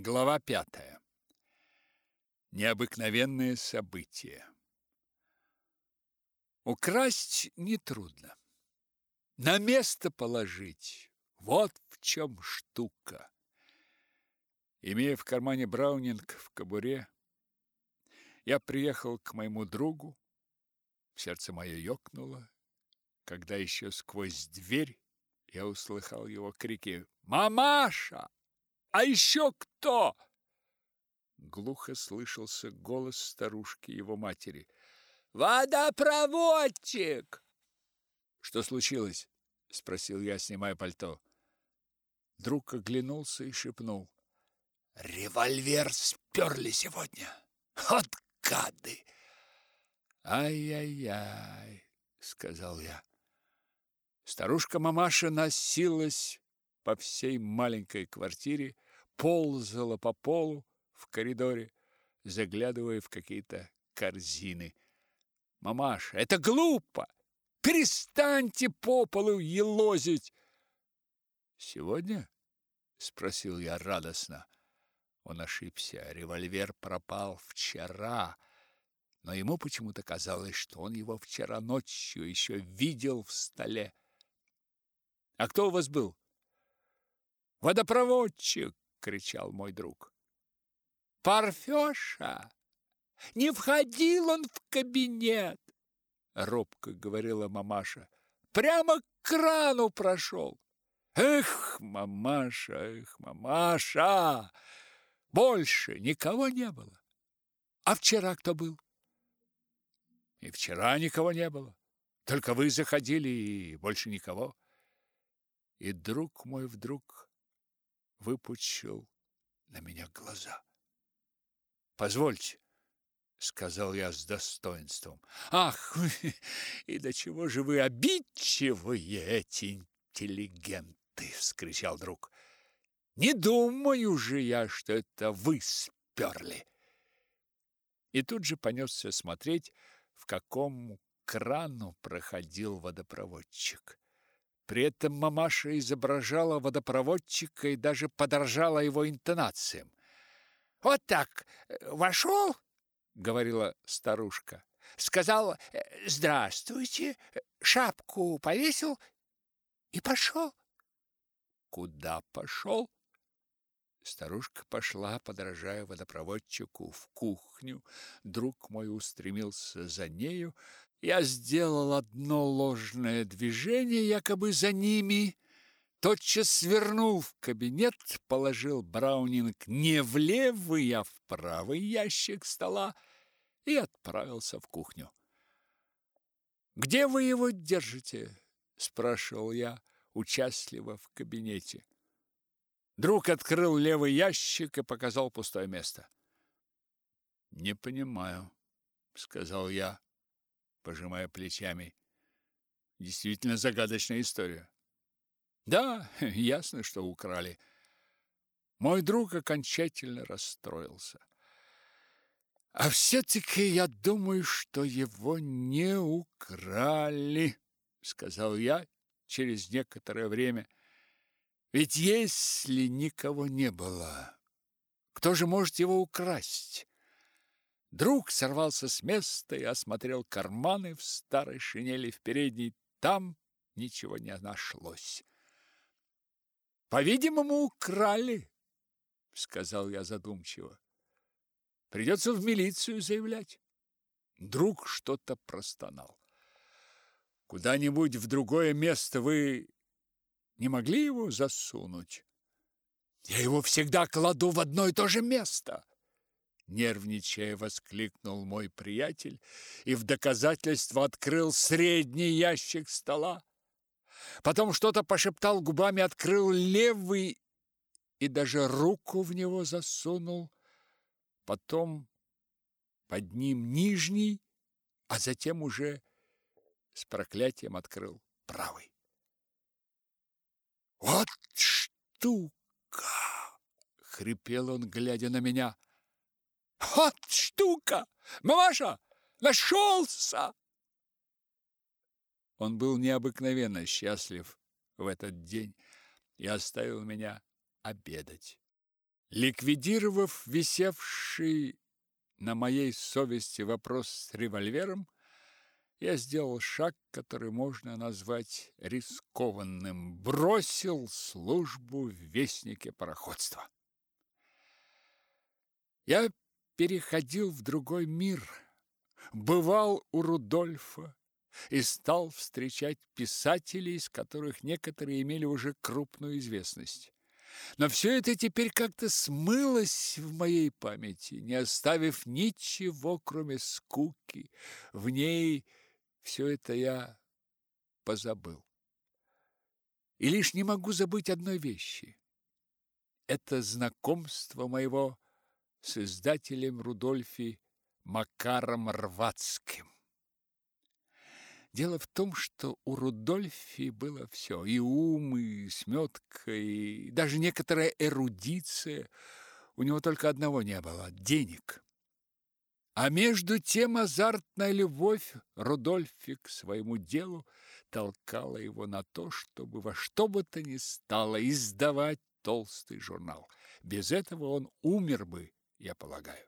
Глава пятая. Необыкновенные события. Украсть нетрудно. На место положить. Вот в чем штука. Имея в кармане браунинг в кобуре, я приехал к моему другу. Сердце мое ёкнуло, когда еще сквозь дверь я услыхал его крики «Мамаша!» А еще кто? Глухо слышался голос старушки его матери. Водопроводчик. Что случилось? спросил я, снимая пальто. Друг оглянулся и шепнул: Револьвер сперли сегодня. Вот гады. Ай-яй-яй, сказал я. Старушка-мамаша носилась по всей маленькой квартире, ползала по полу в коридоре, заглядывая в какие-то корзины. «Мамаша, это глупо! Перестаньте по полу елозить!» «Сегодня?» — спросил я радостно. Он ошибся. Револьвер пропал вчера, но ему почему-то казалось, что он его вчера ночью еще видел в столе. «А кто у вас был?» Водопроводчик, кричал мой друг. Парфёша! Не входил он в кабинет, робко говорила мамаша. Прямо к крану прошел. Эх, мамаша, эх, мамаша! Больше никого не было. А вчера кто был? И вчера никого не было. Только вы заходили и больше никого. И друг мой вдруг выпучил на меня глаза. Позвольте, сказал я с достоинством. Ах, и до чего же вы обидчивые эти интеллигенты, вскричал друг. Не думаю же я, что это вы сперли. И тут же понесся смотреть, в каком крану проходил водопроводчик. При этом мамаша изображала водопроводчика и даже подражала его интонациям. «Вот так э, вошел, — говорила старушка, — сказал э, «Здравствуйте», шапку повесил и пошел. Куда пошел? Старушка пошла, подражая водопроводчику, в кухню. Друг мой устремился за нею, я сделал одно ложное движение, якобы за ними, тотчас свернул в кабинет, положил Браунинг не в левый, а в правый ящик стола и отправился в кухню. «Где вы его держите?» – спрашивал я, участливо в кабинете. Друг открыл левый ящик и показал пустое место. «Не понимаю», — сказал я пожимая плечами. Действительно загадочная история. Да, ясно, что украли. Мой друг окончательно расстроился. А все-таки я думаю, что его не украли, сказал я через некоторое время. Ведь если никого не было, кто же может его украсть? Друг сорвался с места и осмотрел карманы в старой шинели в передней. Там ничего не нашлось. По-видимому, украли, сказал я задумчиво. Придется в милицию заявлять. Друг что-то простонал. Куда-нибудь в другое место вы не могли его засунуть? Я его всегда кладу в одно и то же место нервничая, воскликнул мой приятель и в доказательство открыл средний ящик стола. Потом что-то пошептал губами, открыл левый и даже руку в него засунул. Потом под ним нижний, а затем уже с проклятием открыл правый. Вот штука, хрипел он, глядя на меня. Вот штука! Мамаша, нашелся!» Он был необыкновенно счастлив в этот день и оставил меня обедать. Ликвидировав висевший на моей совести вопрос с револьвером, я сделал шаг, который можно назвать рискованным. Бросил службу в вестнике пароходства. Я переходил в другой мир, бывал у Рудольфа и стал встречать писателей, из которых некоторые имели уже крупную известность. Но все это теперь как-то смылось в моей памяти, не оставив ничего, кроме скуки. В ней все это я позабыл. И лишь не могу забыть одной вещи. Это знакомство моего с издателем Рудольфи Макаром Рвацким. Дело в том, что у Рудольфи было все: и ум, и сметка, и даже некоторая эрудиция. У него только одного не было денег. А между тем азартная любовь Рудольфи к своему делу толкала его на то, чтобы во что бы то ни стало издавать толстый журнал. Без этого он умер бы, я полагаю.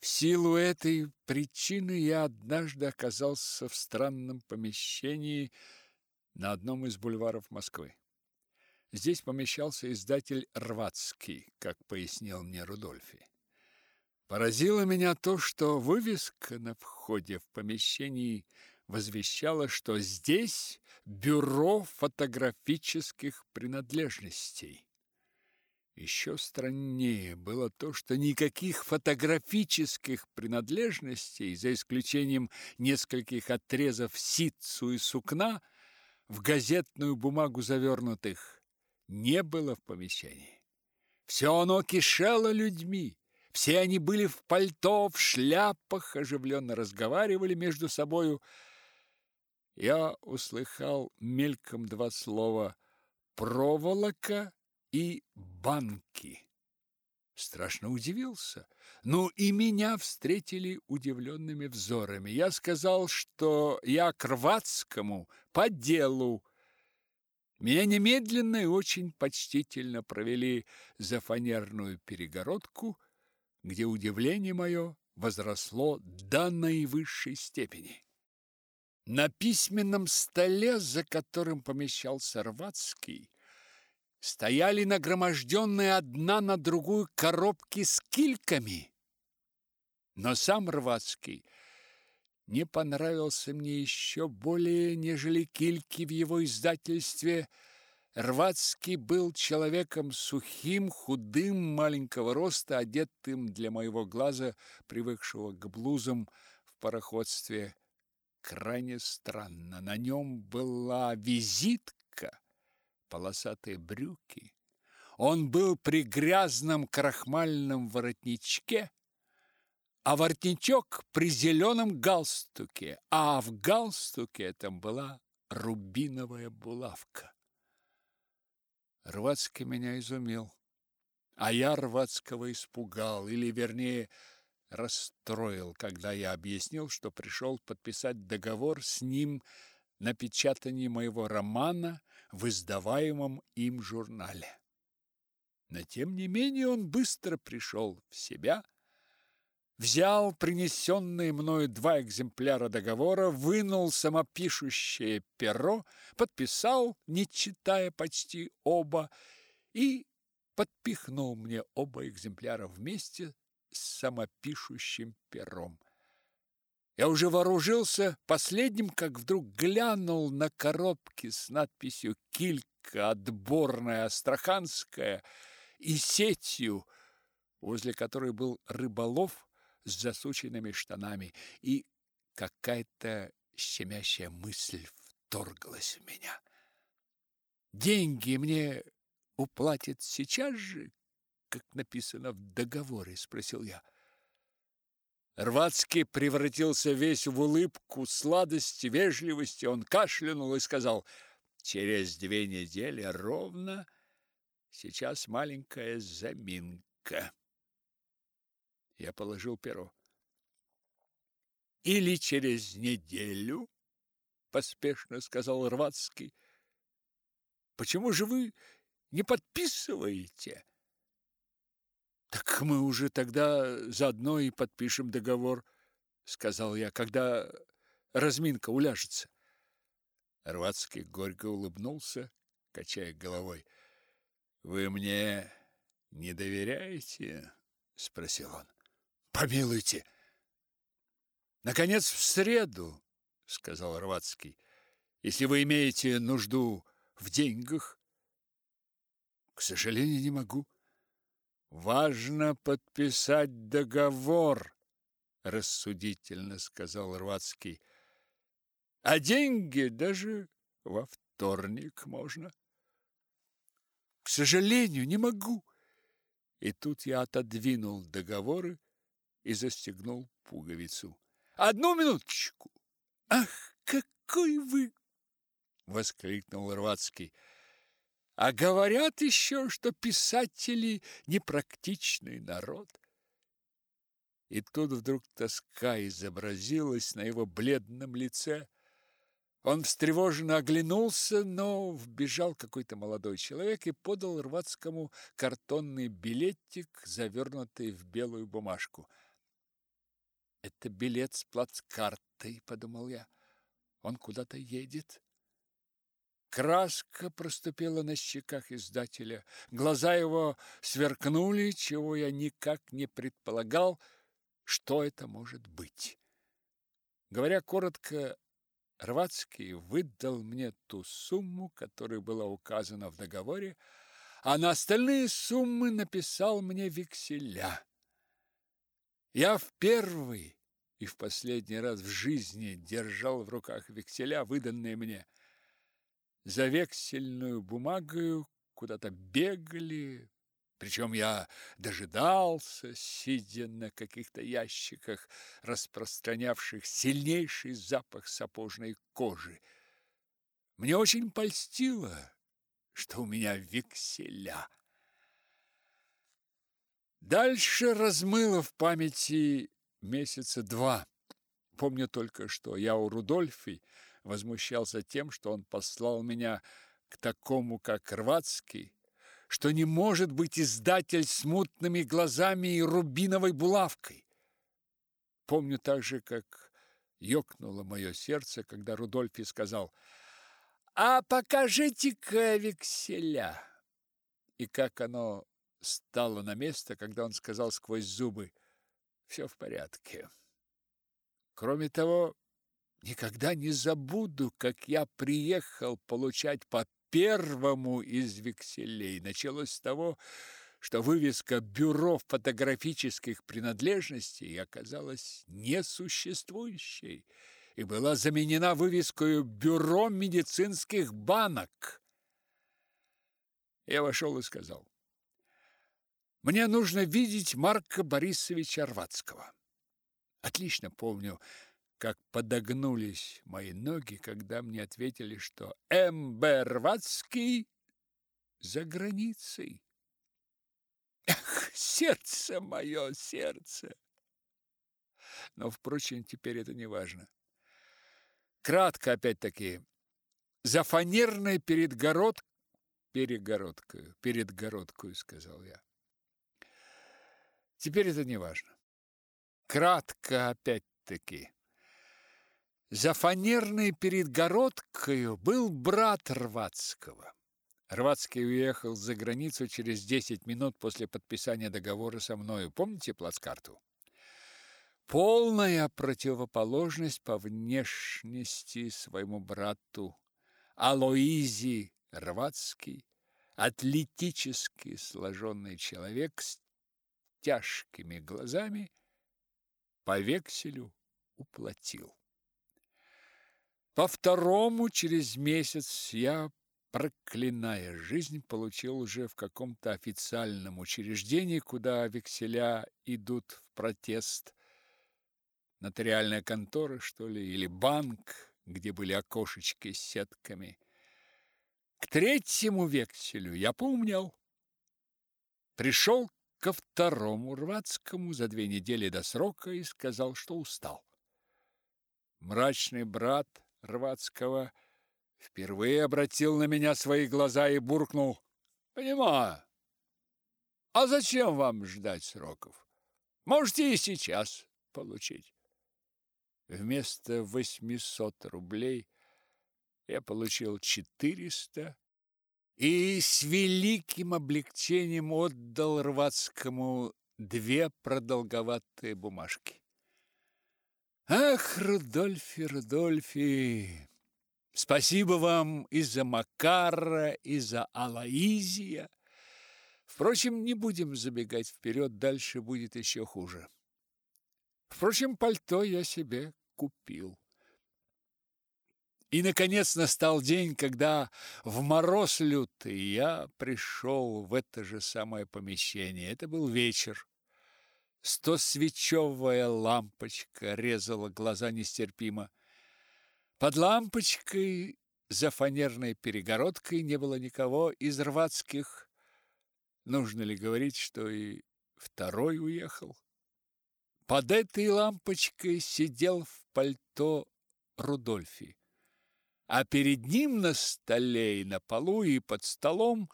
В силу этой причины я однажды оказался в странном помещении на одном из бульваров Москвы. Здесь помещался издатель Рвацкий, как пояснил мне Рудольфи. Поразило меня то, что вывеска на входе в помещении возвещала, что здесь бюро фотографических принадлежностей. Еще страннее было то, что никаких фотографических принадлежностей, за исключением нескольких отрезов ситцу и сукна, в газетную бумагу завернутых, не было в помещении. Все оно кишело людьми. Все они были в пальто, в шляпах, оживленно разговаривали между собою. Я услыхал мельком два слова «проволока» и банки. Страшно удивился. Ну и меня встретили удивленными взорами. Я сказал, что я к Рвацкому по делу. Меня немедленно и очень почтительно провели за фанерную перегородку, где удивление мое возросло до наивысшей степени. На письменном столе, за которым помещался Рвацкий, стояли нагроможденные одна на другую коробки с кильками. Но сам Рвацкий не понравился мне еще более, нежели кильки в его издательстве. Рвацкий был человеком сухим, худым, маленького роста, одетым для моего глаза, привыкшего к блузам в пароходстве, крайне странно. На нем была визитка полосатые брюки. Он был при грязном крахмальном воротничке, а воротничок при зеленом галстуке, а в галстуке этом была рубиновая булавка. Рвацкий меня изумил, а я Рвацкого испугал, или, вернее, расстроил, когда я объяснил, что пришел подписать договор с ним на печатание моего романа в издаваемом им журнале. Но тем не менее он быстро пришел в себя, взял принесенные мною два экземпляра договора, вынул самопишущее перо, подписал, не читая почти оба, и подпихнул мне оба экземпляра вместе с самопишущим пером. Я уже вооружился последним, как вдруг глянул на коробки с надписью «Килька отборная астраханская» и сетью, возле которой был рыболов с засученными штанами, и какая-то щемящая мысль вторглась в меня. «Деньги мне уплатят сейчас же, как написано в договоре?» – спросил я. – Рвацкий превратился весь в улыбку сладости, вежливости. Он кашлянул и сказал, «Через две недели ровно сейчас маленькая заминка». Я положил перо. «Или через неделю?» — поспешно сказал Рвацкий. «Почему же вы не подписываете?» Так мы уже тогда заодно и подпишем договор, сказал я, когда разминка уляжется. Рвацкий горько улыбнулся, качая головой. Вы мне не доверяете? спросил он. Помилуйте. Наконец в среду, сказал Рвацкий. Если вы имеете нужду в деньгах, к сожалению, не могу. Важно подписать договор, рассудительно сказал Рвацкий. А деньги даже во вторник можно. К сожалению, не могу. И тут я отодвинул договоры и застегнул пуговицу. Одну минуточку. Ах, какой вы воскликнул Рвацкий. А говорят еще, что писатели непрактичный народ. И тут вдруг тоска изобразилась на его бледном лице. Он встревоженно оглянулся, но вбежал какой-то молодой человек и подал Рвацкому картонный билетик, завернутый в белую бумажку. «Это билет с плацкартой», — подумал я. «Он куда-то едет». Краска проступила на щеках издателя. Глаза его сверкнули, чего я никак не предполагал, что это может быть. Говоря коротко, Рвацкий выдал мне ту сумму, которая была указана в договоре, а на остальные суммы написал мне векселя. Я в первый и в последний раз в жизни держал в руках векселя, выданные мне за вексельную бумагою куда-то бегали, причем я дожидался, сидя на каких-то ящиках, распространявших сильнейший запах сапожной кожи. Мне очень польстило, что у меня векселя. Дальше размыло в памяти месяца два. Помню только, что я у Рудольфи возмущался тем, что он послал меня к такому, как Рвацкий, что не может быть издатель с мутными глазами и рубиновой булавкой. Помню также, как ёкнуло мое сердце, когда Рудольфи сказал «А покажите-ка векселя!» И как оно стало на место, когда он сказал сквозь зубы «Все в порядке». Кроме того, Никогда не забуду, как я приехал получать по первому из векселей. Началось с того, что вывеска «Бюро фотографических принадлежностей» оказалась несуществующей и была заменена вывеской «Бюро медицинских банок». Я вошел и сказал, «Мне нужно видеть Марка Борисовича Рвацкого». Отлично помню, как подогнулись мои ноги, когда мне ответили, что М.Б. Рвацкий за границей. Эх, сердце мое, сердце! Но, впрочем, теперь это не важно. Кратко, опять-таки, за фанерной передгород... перегородкою, передгородкою, сказал я. Теперь это не важно. Кратко, опять-таки. За фанерной передгородкою был брат Рвацкого. Рвацкий уехал за границу через 10 минут после подписания договора со мною. Помните плацкарту? Полная противоположность по внешности своему брату Алоизи Рвацкий, атлетически сложенный человек с тяжкими глазами, по векселю уплатил. По второму через месяц я, проклиная жизнь, получил уже в каком-то официальном учреждении, куда векселя идут в протест. Нотариальная контора, что ли, или банк, где были окошечки с сетками. К третьему векселю я поумнел. Пришел ко второму Рвацкому за две недели до срока и сказал, что устал. Мрачный брат Рвацкого впервые обратил на меня свои глаза и буркнул: "Понимаю. А зачем вам ждать сроков? Можете и сейчас получить. Вместо 800 рублей я получил 400 и с великим облегчением отдал Рвацкому две продолговатые бумажки. Ах, Рудольфи, Рудольфи, спасибо вам и за Макара, и за Алаизия. Впрочем, не будем забегать вперед, дальше будет еще хуже. Впрочем, пальто я себе купил. И, наконец, настал день, когда в мороз лютый я пришел в это же самое помещение. Это был вечер. Стосвечевая лампочка резала глаза нестерпимо. Под лампочкой за фанерной перегородкой не было никого из рвацких. Нужно ли говорить, что и второй уехал? Под этой лампочкой сидел в пальто Рудольфи а перед ним на столе и на полу и под столом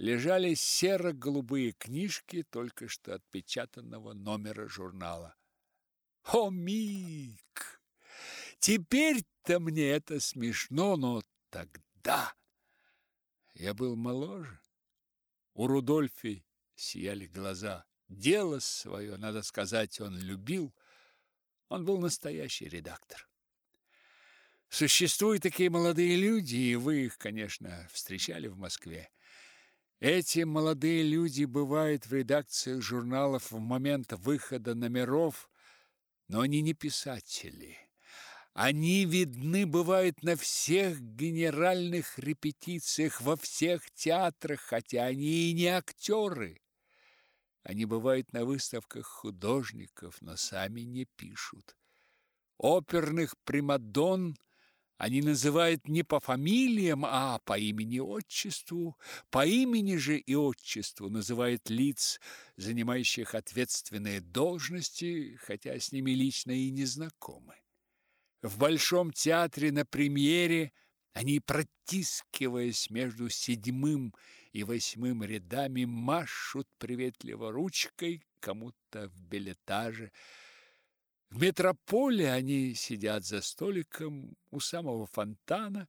лежали серо-голубые книжки только что отпечатанного номера журнала. О, Мик! Теперь-то мне это смешно, но тогда я был моложе. У Рудольфи сияли глаза. Дело свое, надо сказать, он любил. Он был настоящий редактор. Существуют такие молодые люди, и вы их, конечно, встречали в Москве. Эти молодые люди бывают в редакциях журналов в момент выхода номеров, но они не писатели. Они видны бывают на всех генеральных репетициях, во всех театрах, хотя они и не актеры. Они бывают на выставках художников, но сами не пишут. Оперных примадонн они называют не по фамилиям, а по имени-отчеству. По имени же и отчеству называют лиц, занимающих ответственные должности, хотя с ними лично и не знакомы. В Большом театре на премьере они, протискиваясь между седьмым и восьмым рядами, машут приветливо ручкой кому-то в билетаже – в метрополе они сидят за столиком у самого фонтана,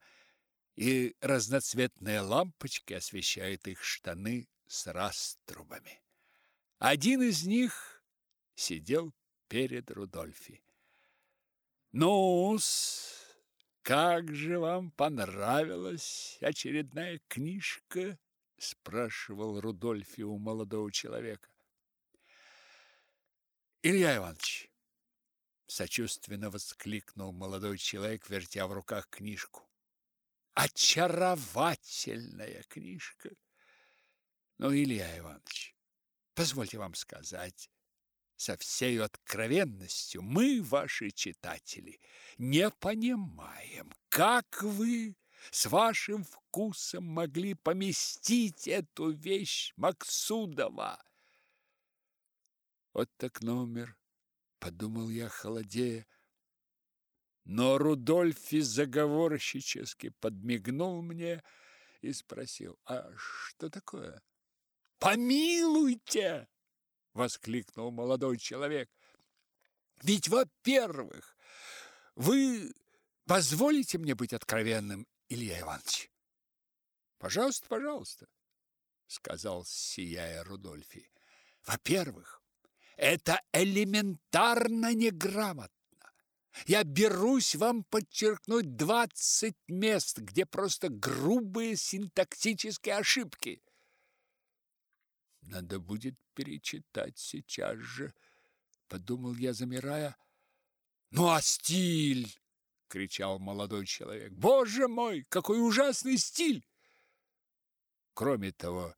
и разноцветные лампочки освещают их штаны с раструбами. Один из них сидел перед Рудольфи. ну как же вам понравилась очередная книжка?» – спрашивал Рудольфи у молодого человека. «Илья Иванович, сочувственно воскликнул молодой человек, вертя в руках книжку. Очаровательная книжка. Ну, Илья Иванович, позвольте вам сказать, со всей откровенностью, мы, ваши читатели, не понимаем, как вы с вашим вкусом могли поместить эту вещь Максудова. Вот так номер подумал я, холодея. Но Рудольфи заговорщически подмигнул мне и спросил: "А что такое?" "Помилуйте!" воскликнул молодой человек. "Ведь, во-первых, вы позволите мне быть откровенным, Илья Иванович?" "Пожалуйста, пожалуйста", сказал сияя Рудольфи. "Во-первых, это элементарно неграмотно. Я берусь вам подчеркнуть двадцать мест, где просто грубые синтаксические ошибки. Надо будет перечитать сейчас же, подумал я, замирая. Ну а стиль, кричал молодой человек. Боже мой, какой ужасный стиль! Кроме того,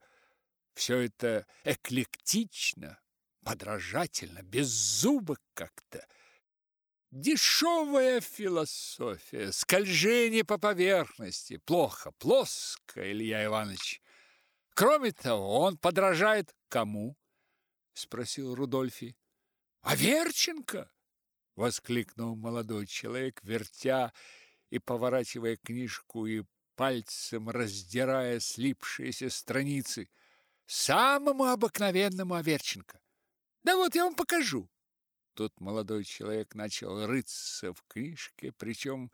все это эклектично, подражательно, без зубок как-то. Дешевая философия, скольжение по поверхности. Плохо, плоско, Илья Иванович. Кроме того, он подражает кому? Спросил Рудольфи. А Верченко? Воскликнул молодой человек, вертя и поворачивая книжку и пальцем раздирая слипшиеся страницы. самому обыкновенному Аверченко. Да вот я вам покажу. Тут молодой человек начал рыться в книжке, причем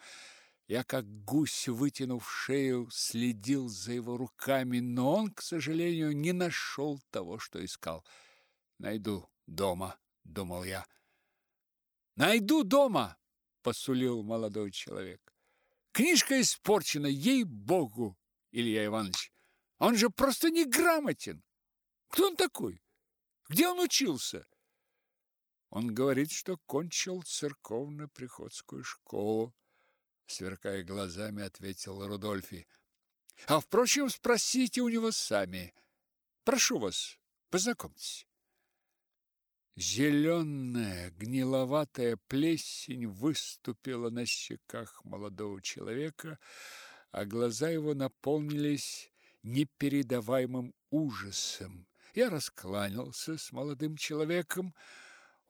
я, как гусь, вытянув шею, следил за его руками, но он, к сожалению, не нашел того, что искал. «Найду дома», — думал я. «Найду дома», — посулил молодой человек. «Книжка испорчена, ей-богу, Илья Иванович. Он же просто неграмотен. Кто он такой? Где он учился?» Он говорит, что кончил церковно-приходскую школу сверкая глазами, ответил Рудольфи. А впрочем, спросите у него сами. Прошу вас, познакомьтесь. Зеленая, гниловатая плесень выступила на щеках молодого человека, а глаза его наполнились непередаваемым ужасом. Я раскланялся с молодым человеком,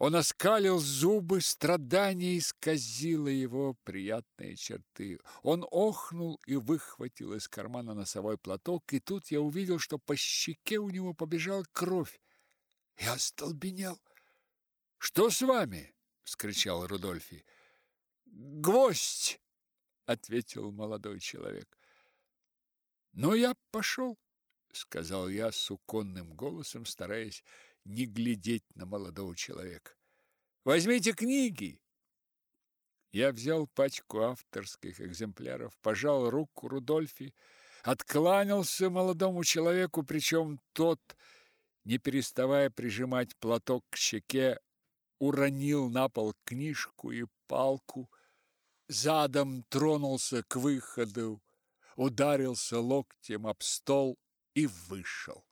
он оскалил зубы, страдание исказило его приятные черты. Он охнул и выхватил из кармана носовой платок, и тут я увидел, что по щеке у него побежала кровь. Я остолбенел. «Что с вами?» — вскричал Рудольфи. «Гвоздь!» — ответил молодой человек. «Ну, я пошел», — сказал я суконным голосом, стараясь не глядеть на молодого человека. Возьмите книги. Я взял пачку авторских экземпляров, пожал руку Рудольфи, откланялся молодому человеку, причем тот, не переставая прижимать платок к щеке, уронил на пол книжку и палку, задом тронулся к выходу, ударился локтем об стол и вышел.